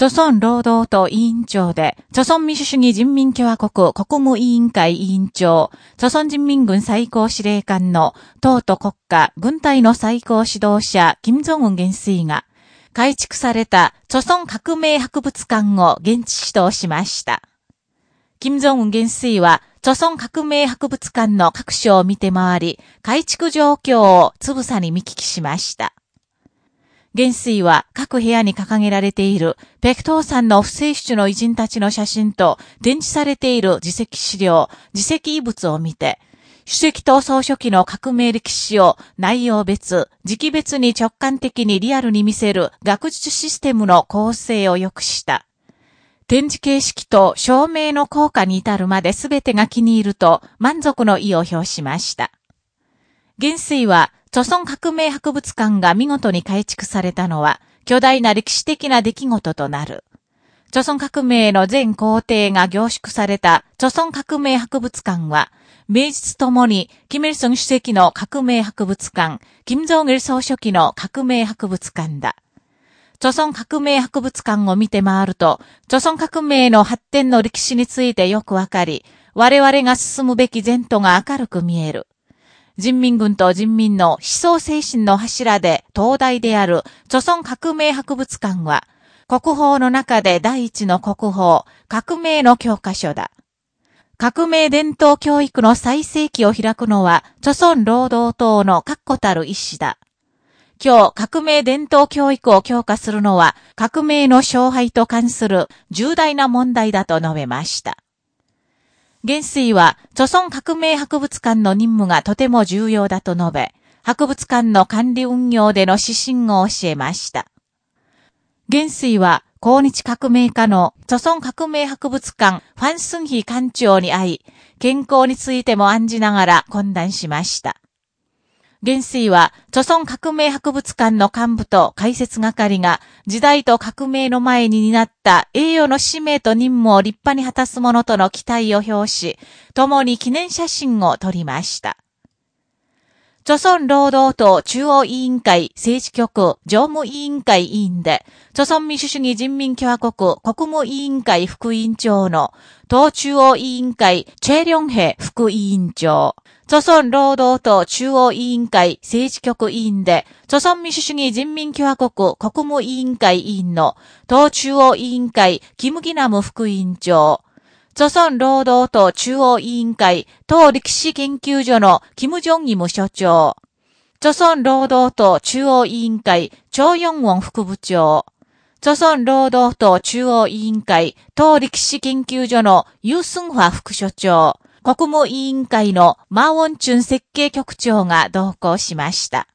朝鮮労働党委員長で、朝鮮民主主義人民共和国国務委員会委員長、朝鮮人民軍最高司令官の党と国家、軍隊の最高指導者、金正恩元帥が、改築された朝鮮革命博物館を現地指導しました。金正恩元帥は、朝鮮革命博物館の各所を見て回り、改築状況をつぶさに見聞きしました。元帥は各部屋に掲げられている、ペクトーさんの不正出の偉人たちの写真と展示されている自責資料、自責遺物を見て、主席と総書記の革命歴史を内容別、時期別に直感的にリアルに見せる学術システムの構成を良くした。展示形式と照明の効果に至るまで全てが気に入ると満足の意を表しました。元帥は著村革命博物館が見事に改築されたのは、巨大な歴史的な出来事となる。著村革命の全工程が凝縮された著村革命博物館は、名実ともに、キム・イルソン主席の革命博物館、キム・ジョン・イル総書記の革命博物館だ。著村革命博物館を見て回ると、著村革命の発展の歴史についてよくわかり、我々が進むべき前途が明るく見える。人民軍と人民の思想精神の柱で東大である、著村革命博物館は、国宝の中で第一の国宝、革命の教科書だ。革命伝統教育の最盛期を開くのは、著村労働党の確固たる意志だ。今日、革命伝統教育を強化するのは、革命の勝敗と関する重大な問題だと述べました。元帥は、著孫革命博物館の任務がとても重要だと述べ、博物館の管理運用での指針を教えました。元帥は、抗日革命家の著孫革命博物館ファンスンヒ館長に会い、健康についても案じながら懇談しました。元帥は、著孫革命博物館の幹部と解説係が、時代と革命の前に担った栄誉の使命と任務を立派に果たす者との期待を表し、共に記念写真を撮りました。著村労働党中央委員会政治局常務委員会委員で、著村民主主義人民共和国国務委員会副委員長の党中央委員会チェリョンヘ副委員長、著村労働党中央委員会政治局委員で、著村民主主義人民共和国国務委員会委員の党中央委員会キムギナム副委員長、著村労働党中央委員会党歴史研究所のキム・ジョンギム所長、著村労働党中央委員会チョ・ヨンウォン副部長、著村労働党中央委員会党歴史研究所のユースンファ副所長、国務委員会のマーウォンチュン設計局長が同行しました。